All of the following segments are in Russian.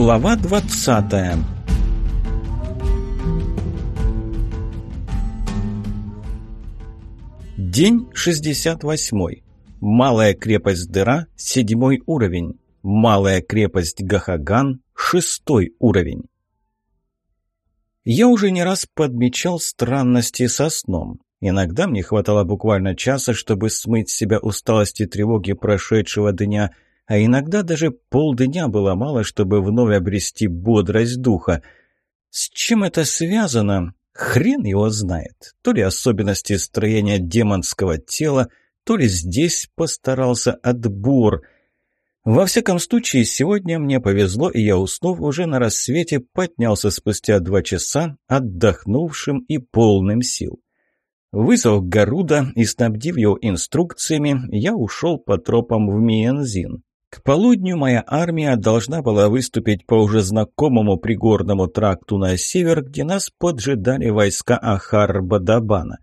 Глава двадцатая День шестьдесят восьмой. Малая крепость Дыра, седьмой уровень. Малая крепость Гахаган, шестой уровень. Я уже не раз подмечал странности со сном. Иногда мне хватало буквально часа, чтобы смыть с себя усталость и тревоги прошедшего дня, а иногда даже полдня было мало, чтобы вновь обрести бодрость духа. С чем это связано? Хрен его знает. То ли особенности строения демонского тела, то ли здесь постарался отбор – во всяком случае, сегодня мне повезло, и я, уснув уже на рассвете, поднялся спустя два часа, отдохнувшим и полным сил. Вызвав Гаруда и снабдив его инструкциями, я ушел по тропам в Миензин. К полудню моя армия должна была выступить по уже знакомому пригорному тракту на север, где нас поджидали войска Ахар-Бадабана.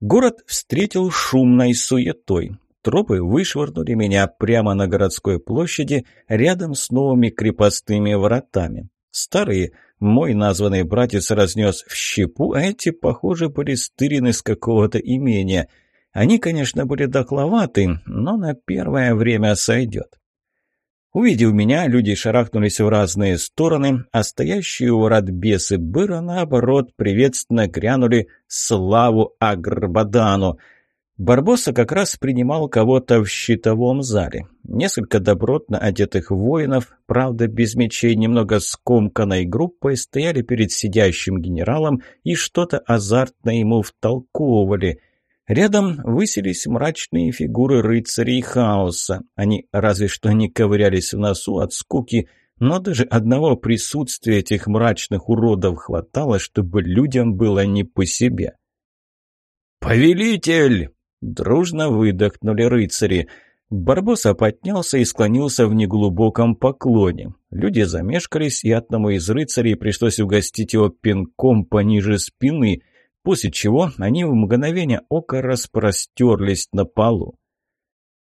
Город встретил шумной суетой. Тропы вышвырнули меня прямо на городской площади рядом с новыми крепостными вратами. Старые мой названный братец разнес в щепу, а эти, похоже, были стырены с какого-то имения. Они, конечно, были докловаты, но на первое время сойдет. Увидев меня, люди шарахнулись в разные стороны, а стоящие у врат бесы Быра, наоборот, приветственно грянули «Славу Агрбадану!» Барбоса как раз принимал кого-то в щитовом зале. Несколько добротно одетых воинов, правда без мечей, немного скомканной группой, стояли перед сидящим генералом и что-то азартно ему втолковывали. Рядом высились мрачные фигуры рыцарей хаоса. Они разве что не ковырялись в носу от скуки, но даже одного присутствия этих мрачных уродов хватало, чтобы людям было не по себе. «Повелитель!» Дружно выдохнули рыцари. Барбоса поднялся и склонился в неглубоком поклоне. Люди замешкались, и одному из рыцарей пришлось угостить его пинком пониже спины, после чего они в мгновение ока распростерлись на полу.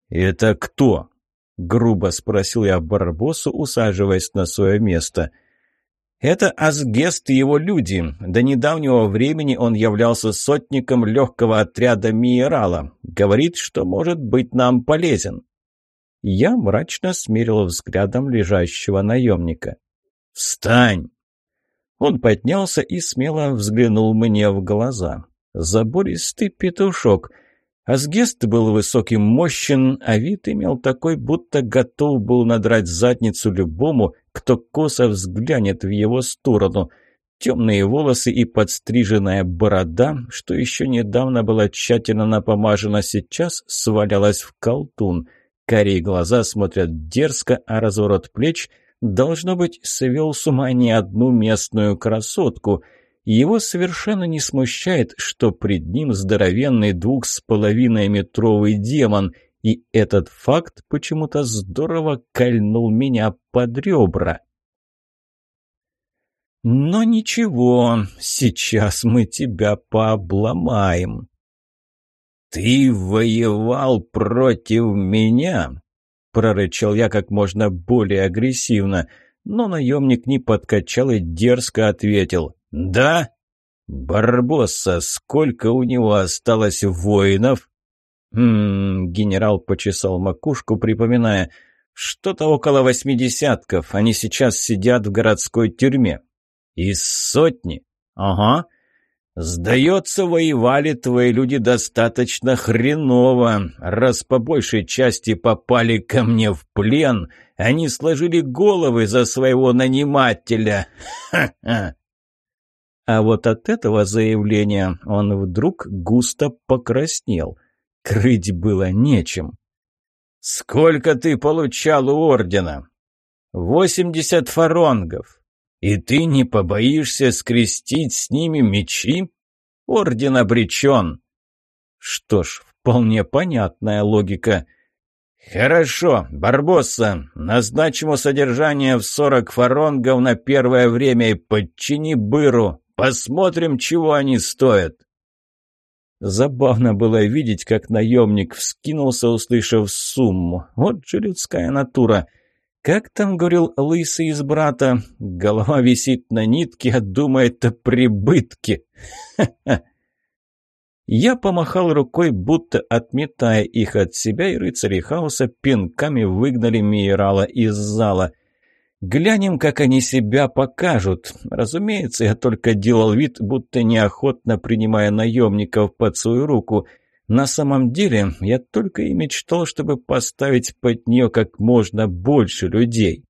«Это кто?» — грубо спросил я Барбосу, усаживаясь на свое место — это Асгест и его люди. До недавнего времени он являлся сотником легкого отряда Миерала. Говорит, что может быть нам полезен. Я мрачно смирил взглядом лежащего наемника. «Встань!» Он поднялся и смело взглянул мне в глаза. Забористый петушок — Асгест был высоким, мощен, а вид имел такой, будто готов был надрать задницу любому, кто косо взглянет в его сторону. Темные волосы и подстриженная борода, что еще недавно была тщательно напомажена, сейчас свалялась в колтун. Карие глаза смотрят дерзко, а разворот плеч, должно быть, свел с ума не одну местную красотку — его совершенно не смущает, что пред ним здоровенный двух с половиной метровый демон, и этот факт почему-то здорово кольнул меня под ребра. «Но ничего, сейчас мы тебя пообломаем». «Ты воевал против меня?» — прорычал я как можно более агрессивно, но наемник не подкачал и дерзко ответил. «Да?» «Барбосса, сколько у него осталось воинов?» «Хм...» — генерал почесал макушку, припоминая. «Что-то около восьмидесятков. Они сейчас сидят в городской тюрьме». «Из сотни?» «Ага». «Сдается, воевали твои люди достаточно хреново. Раз по большей части попали ко мне в плен, они сложили головы за своего нанимателя. Ха-ха!» А вот от этого заявления он вдруг густо покраснел. Крыть было нечем. «Сколько ты получал у ордена?» «Восемьдесят фаронгов. И ты не побоишься скрестить с ними мечи? Орден обречен». Что ж, вполне понятная логика. «Хорошо, Барбосса, назначим ему содержание в сорок фаронгов на первое время и подчини Быру, Посмотрим, чего они стоят». Забавно было видеть, как наемник вскинулся, услышав сумму. Вот же людская натура. Как там говорил лысый из брата, голова висит на нитке, а думает о прибытке. Ха-ха. Я помахал рукой, будто отметая их от себя, и рыцари хаоса пинками выгнали Миерала из зала. Глянем, как они себя покажут. Разумеется, я только делал вид, будто неохотно принимая наемников под свою руку. На самом деле, я только и мечтал, чтобы поставить под нее как можно больше людей.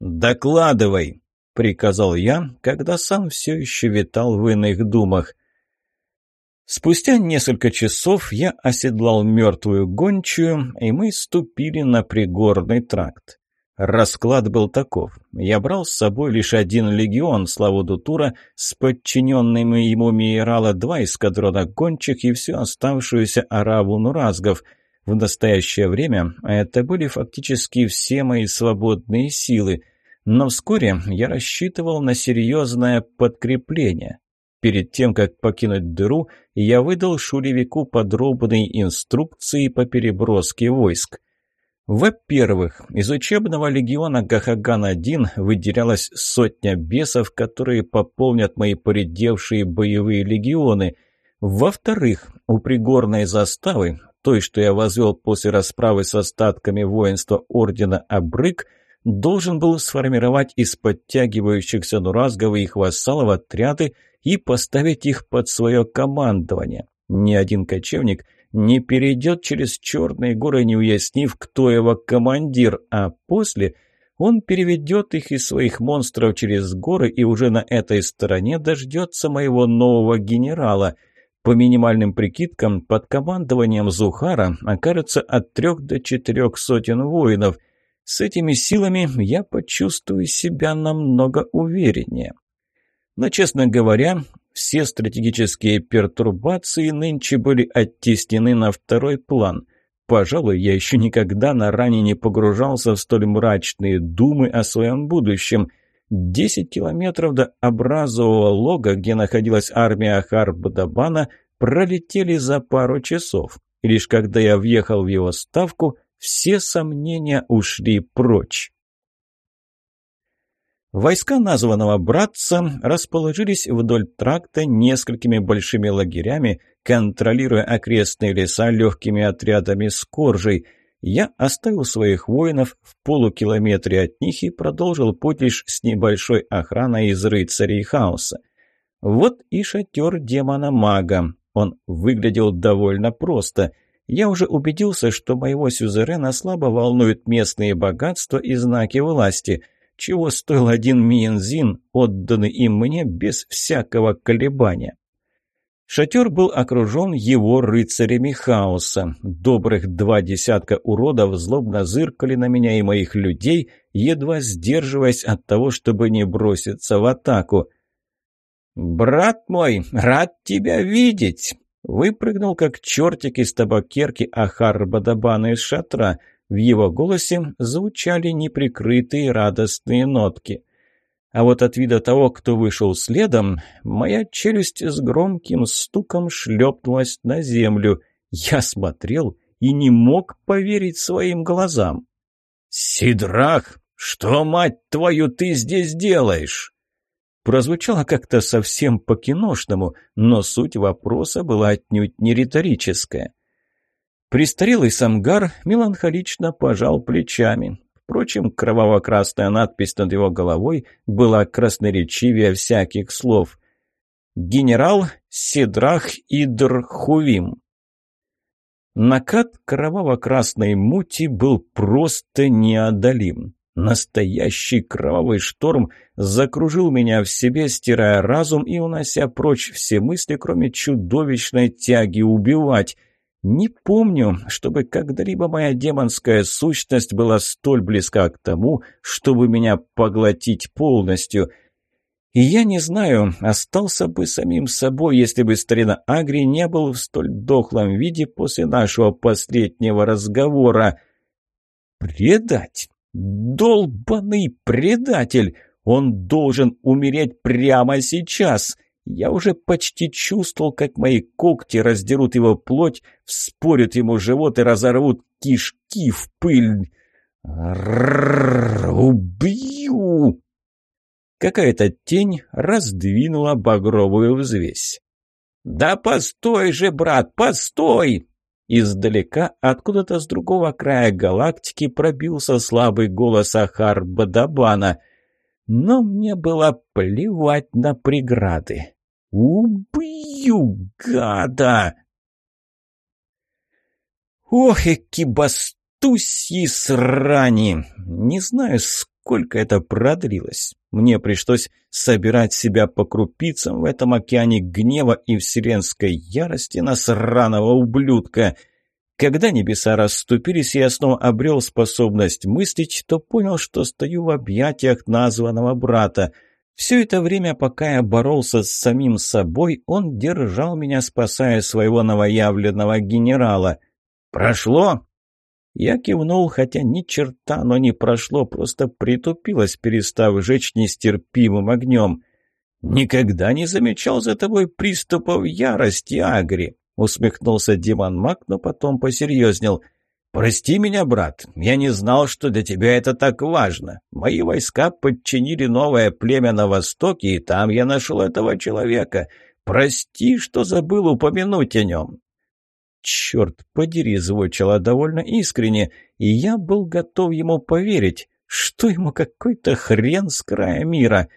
«Докладывай!» — приказал я, когда сам все еще витал в иных думах. Спустя несколько часов я оседлал мертвую гончую, и мы ступили на пригорный тракт. Расклад был таков. Я брал с собой лишь один легион Славу Дутура с подчиненными ему Миерала, два эскадрона гончих и всю оставшуюся араву нуразгов. В настоящее время это были фактически все мои свободные силы. Но вскоре я рассчитывал на серьезное подкрепление. Перед тем, как покинуть дыру, я выдал шулевику подробные инструкции по переброске войск. Во-первых, из учебного легиона Гахаган-1 выделялась сотня бесов, которые пополнят мои поредевшие боевые легионы. Во-вторых, у пригорной заставы, той, что я возвел после расправы с остатками воинства Ордена Абрык, должен был сформировать из подтягивающихся нуразгов и их вассалов отряды, и поставить их под свое командование. Ни один кочевник не перейдет через черные горы, не уяснив, кто его командир, а после он переведет их из своих монстров через горы и уже на этой стороне дождется моего нового генерала. По минимальным прикидкам, под командованием Зухара окажется от трех до четырех сотен воинов. С этими силами я почувствую себя намного увереннее. Но, честно говоря, все стратегические пертурбации нынче были оттеснены на второй план. Пожалуй, я еще никогда на ранее не погружался в столь мрачные думы о своем будущем. Десять километров до образового лога, где находилась армия Ахар-Бадабана, пролетели за пару часов. И лишь когда я въехал в его ставку, все сомнения ушли прочь. Войска названного братца расположились вдоль тракта несколькими большими лагерями, контролируя окрестные леса легкими отрядами скоржей. Я оставил своих воинов в полукилометре от них и продолжил путь лишь с небольшой охраной из рыцарей хаоса. Вот и шатер демона-мага. Он выглядел довольно просто. Я уже убедился, что моего сюзерена слабо волнуют местные богатства и знаки власти – чего стоил один Миензин, отданный им мне без всякого колебания. Шатер был окружен его рыцарями хаоса. Добрых два десятка уродов злобно зыркали на меня и моих людей, едва сдерживаясь от того, чтобы не броситься в атаку. «Брат мой, рад тебя видеть!» Выпрыгнул, как чертик из табакерки Ахар Бадабана из шатра – в его голосе звучали неприкрытые радостные нотки. А вот от вида того, кто вышел следом, моя челюсть с громким стуком шлепнулась на землю. Я смотрел и не мог поверить своим глазам. «Сидрах, что, мать твою, ты здесь делаешь?» Прозвучало как-то совсем по-киношному, но суть вопроса была отнюдь не риторическая. Престарелый самгар меланхолично пожал плечами. Впрочем, кроваво-красная надпись над его головой была красноречивее всяких слов. «Генерал Сидрах Идрхувим». Накат кроваво-красной мути был просто неодолим. Настоящий кровавый шторм закружил меня в себе, стирая разум и унося прочь все мысли, кроме чудовищной тяги убивать — не помню, чтобы когда-либо моя демонская сущность была столь близка к тому, чтобы меня поглотить полностью. И я не знаю, остался бы самим собой, если бы старина Агри не был в столь дохлом виде после нашего последнего разговора. Предать? Долбанный предатель! Он должен умереть прямо сейчас!» Я уже почти чувствовал, как мои когти раздерут его плоть, вспорят ему живот и разорвут кишки в пыль. Убью! Какая-то тень раздвинула багровую взвесь. «Да постой же, брат, постой!» Издалека, откуда-то с другого края галактики, пробился слабый голос Ахар Бадабана. Но мне было плевать на преграды. «Убью, гада!» «Ох, экибастусьи срани!» Не знаю, сколько это продлилось. Мне пришлось собирать себя по крупицам в этом океане гнева и вселенской ярости на сраного ублюдка. Когда небеса расступились, и я снова обрел способность мыслить, то понял, что стою в объятиях названного брата. Все это время, пока я боролся с самим собой, он держал меня, спасая своего новоявленного генерала. «Прошло?» Я кивнул, хотя ни черта оно не прошло, просто притупилось, перестав жечь нестерпимым огнем. «Никогда не замечал за тобой приступов ярости, Агри!» — усмехнулся Диман Мак, но потом посерьезнел. «Прости меня, брат, я не знал, что для тебя это так важно. Мои войска подчинили новое племя на востоке, и там я нашел этого человека. Прости, что забыл упомянуть о нем. Черт подери, звучало довольно искренне, и я был готов ему поверить, что ему какой-то хрен с края мира.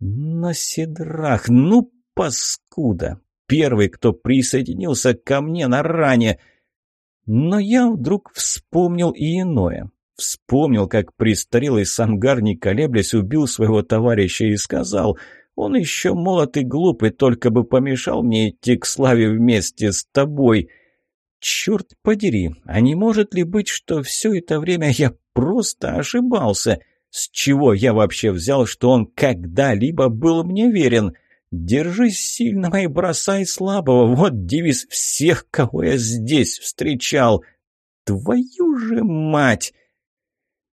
На седрах, ну паскуда! Первый, кто присоединился ко мне на ране. Но я вдруг вспомнил и иное. Вспомнил, как престарелый Сангар, не колеблясь, убил своего товарища и сказал, «Он еще молод и глупый, только бы помешал мне идти к славе вместе с тобой». Черт подери, а не может ли быть, что все это время я просто ошибался? С чего я вообще взял, что он когда-либо был мне верен? Держись сильного и бросай слабого. Вот девиз всех, кого я здесь встречал. Твою же мать!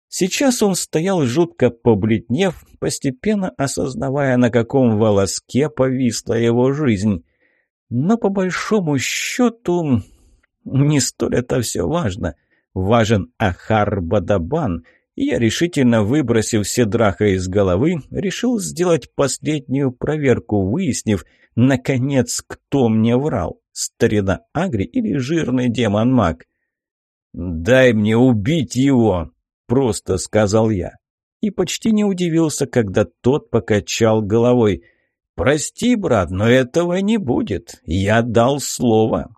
Сейчас он стоял жутко побледнев, постепенно осознавая, на каком волоске повисла его жизнь. Но по большому счету не столь это все важно. Важен Ахар Бадабан, я, решительно выбросив все драха из головы, решил сделать последнюю проверку, выяснив, наконец, кто мне врал, старина Агри или жирный демон-маг. «Дай мне убить его!» — просто сказал я. И почти не удивился, когда тот покачал головой. «Прости, брат, но этого не будет. Я дал слово».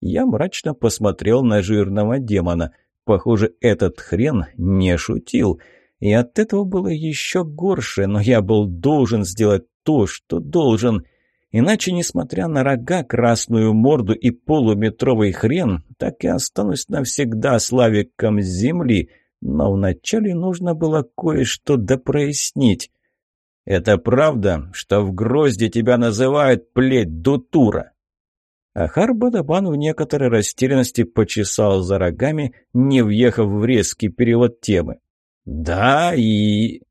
Я мрачно посмотрел на жирного демона. Похоже, этот хрен не шутил. И от этого было еще горше, но я был должен сделать то, что должен. Иначе, несмотря на рога, красную морду и полуметровый хрен, так и останусь навсегда славиком земли. Но вначале нужно было кое-что допрояснить. «Это правда, что в грозде тебя называют плеть Дутура?» Ахар Бадабан в некоторой растерянности почесал за рогами, не въехав в резкий перевод темы. «Да, и...»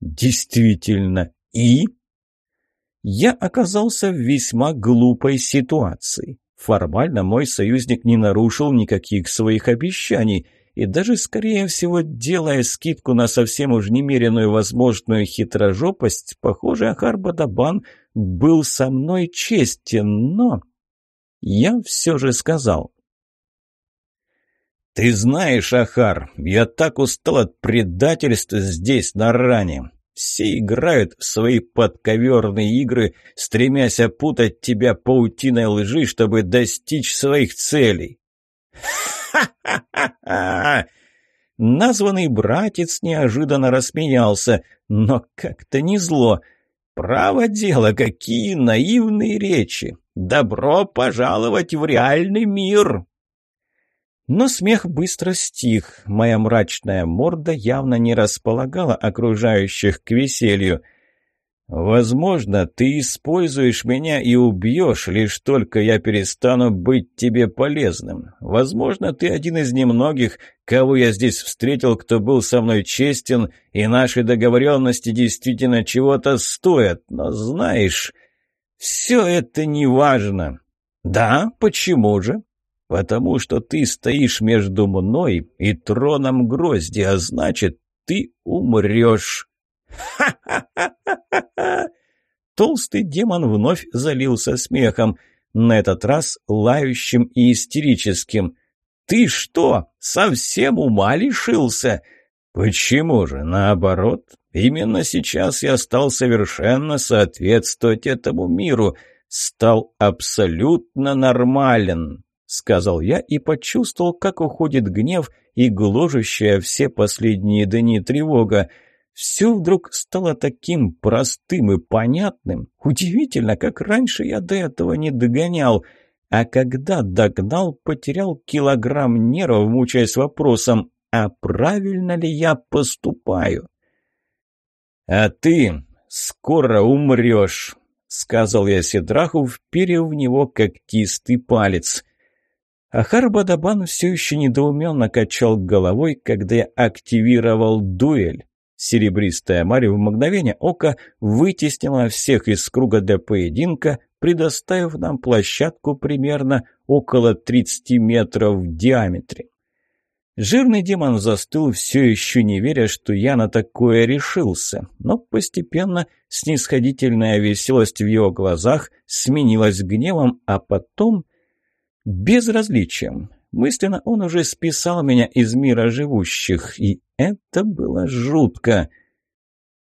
«Действительно, и...» Я оказался в весьма глупой ситуации. Формально мой союзник не нарушил никаких своих обещаний, и даже, скорее всего, делая скидку на совсем уж немеренную возможную хитрожопость, похоже, Ахар Бадабан был со мной честен, но я все же сказал. «Ты знаешь, Ахар, я так устал от предательства здесь, на ране. Все играют в свои подковерные игры, стремясь опутать тебя паутиной лжи, чтобы достичь своих целей». «Ха-ха-ха-ха!» Названный братец неожиданно рассмеялся, но как-то не зло. «Право дело, какие наивные речи! Добро пожаловать в реальный мир!» Но смех быстро стих. Моя мрачная морда явно не располагала окружающих к веселью. «Возможно, ты используешь меня и убьешь, лишь только я перестану быть тебе полезным. Возможно, ты один из немногих, кого я здесь встретил, кто был со мной честен, и наши договоренности действительно чего-то стоят. Но знаешь, все это не важно. Да, почему же? потому что ты стоишь между мной и троном грозди, а значит, ты умрешь. Ха-ха-ха-ха-ха! Толстый демон вновь залился смехом, на этот раз лающим и истерическим. «Ты что, совсем ума лишился?» «Почему же, наоборот? Именно сейчас я стал совершенно соответствовать этому миру, стал абсолютно нормален», — сказал я и почувствовал, как уходит гнев и гложущая все последние дни тревога. Все вдруг стало таким простым и понятным. Удивительно, как раньше я до этого не догонял. А когда догнал, потерял килограмм нервов, мучаясь вопросом, а правильно ли я поступаю? «А ты скоро умрешь», — сказал я Седраху, вперев в него когтистый палец. Ахар Бадабан все еще недоуменно качал головой, когда я активировал дуэль. Серебристая Мария в мгновение ока вытеснила всех из круга для поединка, предоставив нам площадку примерно около 30 метров в диаметре. Жирный демон застыл, все еще не веря, что я на такое решился, но постепенно снисходительная веселость в его глазах сменилась гневом, а потом безразличием. Мысленно он уже списал меня из мира живущих, и это было жутко.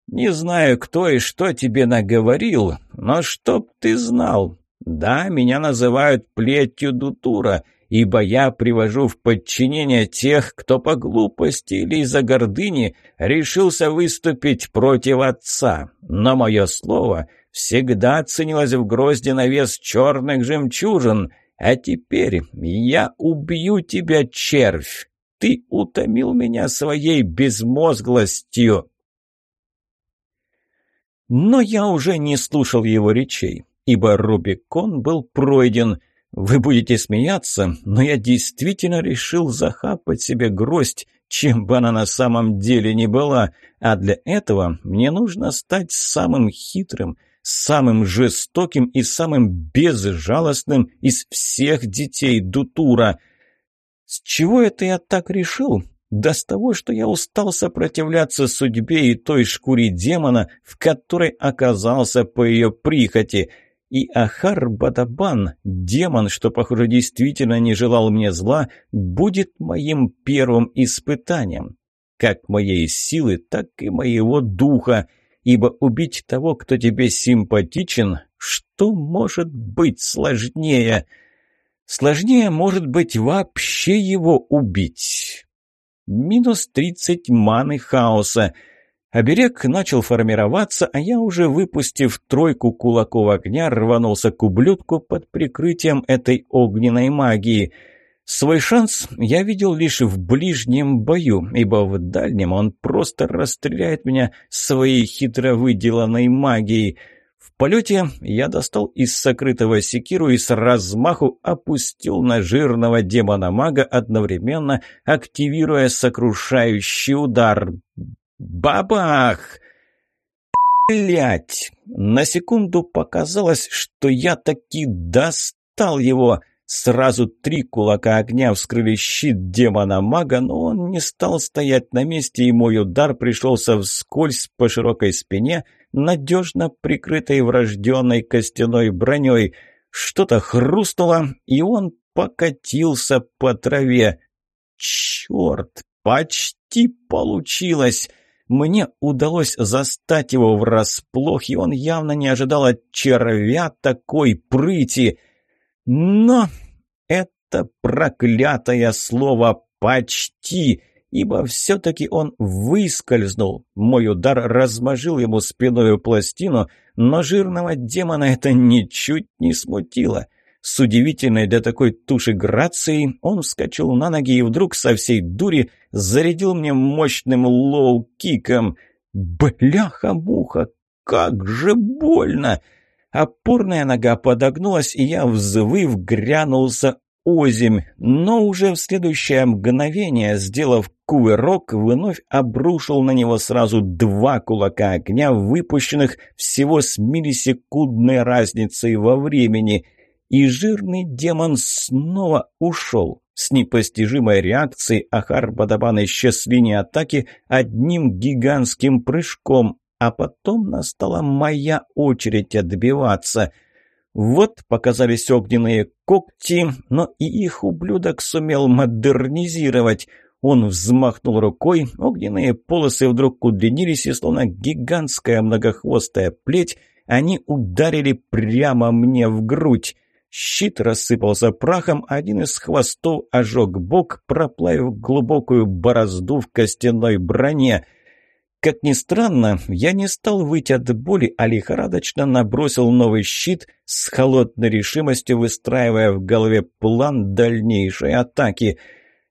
«Не знаю, кто и что тебе наговорил, но чтоб ты знал. Да, меня называют плетью Дутура, ибо я привожу в подчинение тех, кто по глупости или из-за гордыни решился выступить против отца. Но мое слово всегда ценилось в грозде на вес черных жемчужин». А теперь я убью тебя, червь! Ты утомил меня своей безмозглостью!» Но я уже не слушал его речей, ибо Рубикон был пройден. Вы будете смеяться, но я действительно решил захапать себе гроздь, чем бы она на самом деле не была, а для этого мне нужно стать самым хитрым – самым жестоким и самым безжалостным из всех детей Дутура. С чего это я так решил? Да с того, что я устал сопротивляться судьбе и той шкуре демона, в которой оказался по ее прихоти. И Ахар Бадабан, демон, что, похоже, действительно не желал мне зла, будет моим первым испытанием. Как моей силы, так и моего духа – ибо убить того, кто тебе симпатичен, что может быть сложнее? Сложнее может быть вообще его убить. Минус тридцать маны хаоса. Оберег начал формироваться, а я уже, выпустив тройку кулаков огня, рванулся к ублюдку под прикрытием этой огненной магии — Свой шанс я видел лишь в ближнем бою, ибо в дальнем он просто расстреляет меня своей хитро выделанной магией. В полете я достал из сокрытого секиру и с размаху опустил на жирного демона-мага, одновременно активируя сокрушающий удар. Бабах! Блять! На секунду показалось, что я таки достал его — Сразу три кулака огня вскрыли щит демона-мага, но он не стал стоять на месте, и мой удар пришелся вскользь по широкой спине, надежно прикрытой врожденной костяной броней. Что-то хрустнуло, и он покатился по траве. Черт, почти получилось! Мне удалось застать его врасплох, и он явно не ожидал от червя такой прыти — но это проклятое слово «почти», ибо все-таки он выскользнул. Мой удар размажил ему спинную пластину, но жирного демона это ничуть не смутило. С удивительной для такой туши грацией он вскочил на ноги и вдруг со всей дури зарядил мне мощным лоу-киком. «Бляха-муха! Как же больно!» Опорная нога подогнулась, и я, взвыв, грянулся оземь, но уже в следующее мгновение, сделав кувырок, вновь обрушил на него сразу два кулака огня, выпущенных всего с миллисекундной разницей во времени. И жирный демон снова ушел. С непостижимой реакцией Ахар Бадабан исчез с линии атаки одним гигантским прыжком, а потом настала моя очередь отбиваться. Вот показались огненные когти, но и их ублюдок сумел модернизировать. Он взмахнул рукой, огненные полосы вдруг удлинились, и словно гигантская многохвостая плеть, они ударили прямо мне в грудь. Щит рассыпался прахом, один из хвостов ожег бок, проплавив глубокую борозду в костяной броне. Как ни странно, я не стал выйти от боли, а лихорадочно набросил новый щит с холодной решимостью, выстраивая в голове план дальнейшей атаки.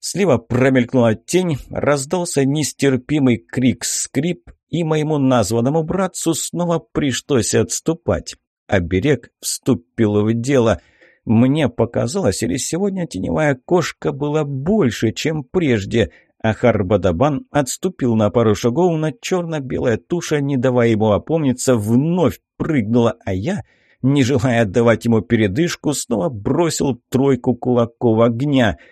Слева промелькнула тень, раздался нестерпимый крик-скрип, и моему названному братцу снова пришлось отступать. Оберег вступил в дело. Мне показалось, или сегодня теневая кошка была больше, чем прежде. Ахар Бадабан отступил на пару шагов, но черно-белая туша, не давая ему опомниться, вновь прыгнула, а я, не желая отдавать ему передышку, снова бросил тройку кулаков огня —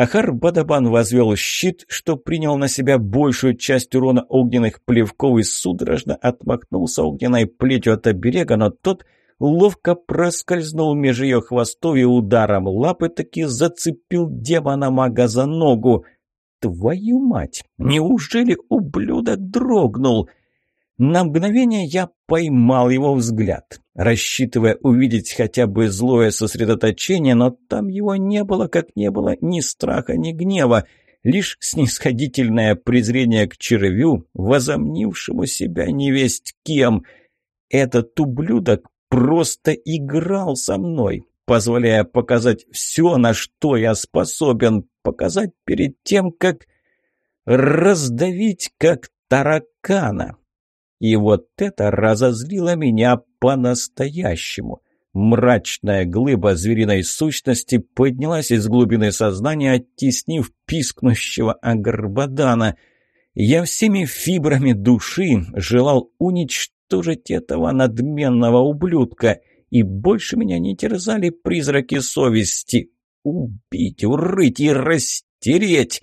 Ахар Бадабан возвел щит, что принял на себя большую часть урона огненных плевков и судорожно отмахнулся огненной плетью от оберега, но тот ловко проскользнул меж ее хвостов и ударом лапы таки зацепил демона-мага за ногу. «Твою мать! Неужели ублюдок дрогнул?» На мгновение я поймал его взгляд, рассчитывая увидеть хотя бы злое сосредоточение, но там его не было, как не было ни страха, ни гнева, лишь снисходительное презрение к червю, возомнившему себя невесть кем. Этот ублюдок просто играл со мной, позволяя показать все, на что я способен, показать перед тем, как раздавить, как таракана. И вот это разозлило меня по-настоящему. Мрачная глыба звериной сущности поднялась из глубины сознания, оттеснив пискнущего Агарбадана. Я всеми фибрами души желал уничтожить этого надменного ублюдка, и больше меня не терзали призраки совести. Убить, урыть и растереть!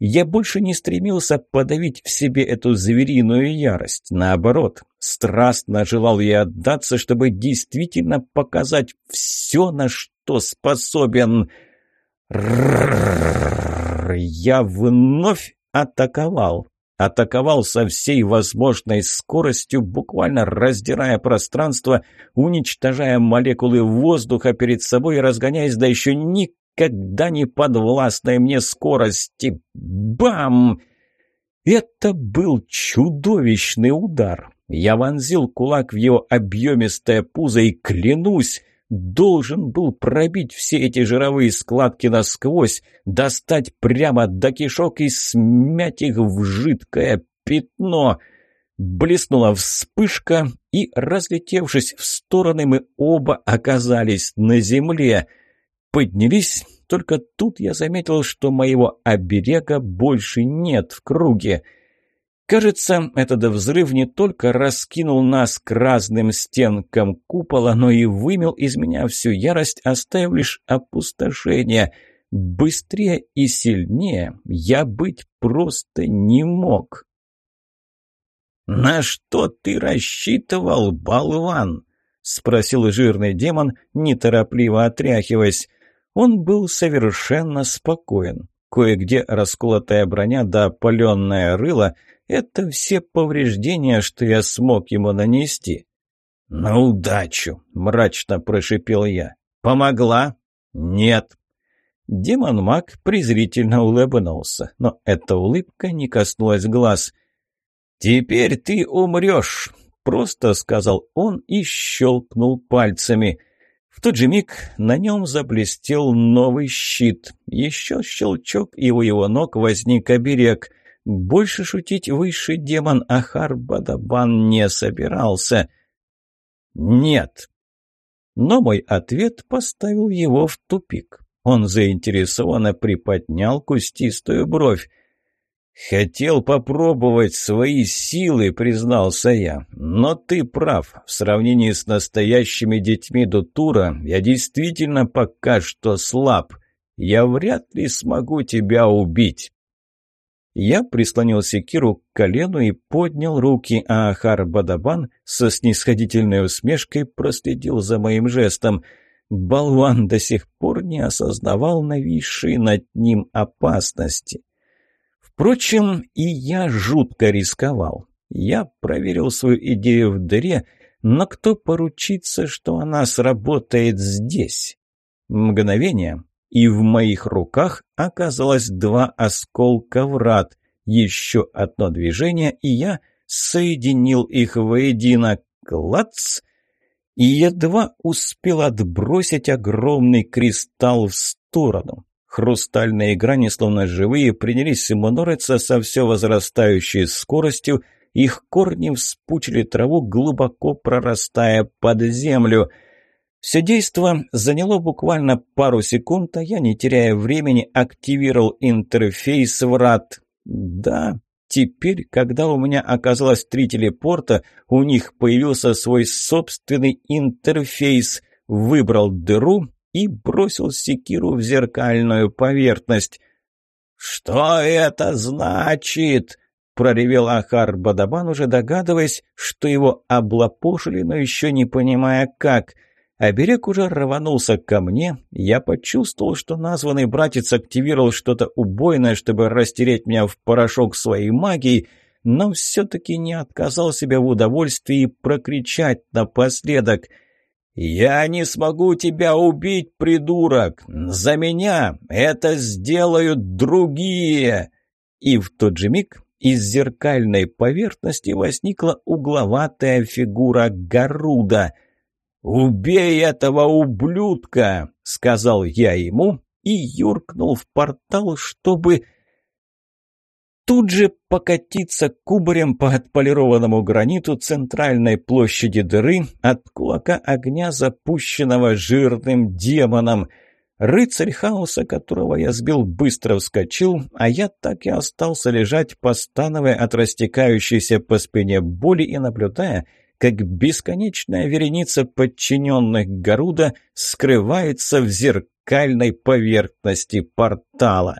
Я больше не стремился подавить в себе эту звериную ярость. Наоборот, страстно желал ей отдаться, чтобы действительно показать все, на что способен. Я вновь атаковал. Атаковал со всей возможной скоростью, буквально раздирая пространство, уничтожая молекулы воздуха перед собой и разгоняясь до еще никак никогда не подвластной мне скорости. Бам! Это был чудовищный удар. Я вонзил кулак в его объемистое пузо и, клянусь, должен был пробить все эти жировые складки насквозь, достать прямо до кишок и смять их в жидкое пятно. Блеснула вспышка, и, разлетевшись в стороны, мы оба оказались на земле — поднялись, только тут я заметил, что моего оберега больше нет в круге. Кажется, этот взрыв не только раскинул нас к разным стенкам купола, но и вымел из меня всю ярость, оставив лишь опустошение. Быстрее и сильнее я быть просто не мог. «На что ты рассчитывал, болван?» — спросил жирный демон, неторопливо отряхиваясь. Он был совершенно спокоен. Кое-где расколотая броня да опаленное рыло — это все повреждения, что я смог ему нанести. «На удачу!» — мрачно прошипел я. «Помогла?» «Нет». Демон-маг презрительно улыбнулся, но эта улыбка не коснулась глаз. «Теперь ты умрешь», — просто сказал он и щелкнул пальцами. В тот же миг на нем заблестел новый щит. Еще щелчок, и у его ног возник оберег. Больше шутить высший демон Ахар Бадабан не собирался. «Нет». Но мой ответ поставил его в тупик. Он заинтересованно приподнял кустистую бровь. «Хотел попробовать свои силы», — признался я. «Но ты прав. В сравнении с настоящими детьми Дутура я действительно пока что слаб. Я вряд ли смогу тебя убить». Я прислонил секиру к колену и поднял руки, а Ахар Бадабан со снисходительной усмешкой проследил за моим жестом. Болван до сих пор не осознавал нависшей над ним опасности. Впрочем, и я жутко рисковал. Я проверил свою идею в дыре, но кто поручится, что она сработает здесь? Мгновение, и в моих руках оказалось два осколка врат. Еще одно движение, и я соединил их воедино. Клац! И едва успел отбросить огромный кристалл в сторону. Хрустальные грани, словно живые, принялись монориться со все возрастающей скоростью, их корни вспучили траву, глубоко прорастая под землю. Все действо заняло буквально пару секунд, а я, не теряя времени, активировал интерфейс врат. Да, теперь, когда у меня оказалось три телепорта, у них появился свой собственный интерфейс. Выбрал дыру и бросил секиру в зеркальную поверхность. «Что это значит?» — проревел Ахар Бадабан, уже догадываясь, что его облапошили, но еще не понимая как. Оберег уже рванулся ко мне. Я почувствовал, что названный братец активировал что-то убойное, чтобы растереть меня в порошок своей магией, но все-таки не отказал себе в удовольствии прокричать напоследок — «Я не смогу тебя убить, придурок! За меня это сделают другие!» И в тот же миг из зеркальной поверхности возникла угловатая фигура Гаруда. «Убей этого ублюдка!» — сказал я ему и юркнул в портал, чтобы тут же покатиться кубарем по отполированному граниту центральной площади дыры от кулака огня, запущенного жирным демоном. Рыцарь хаоса, которого я сбил, быстро вскочил, а я так и остался лежать, постановая от растекающейся по спине боли и наблюдая, как бесконечная вереница подчиненных Гаруда скрывается в зеркальной поверхности портала.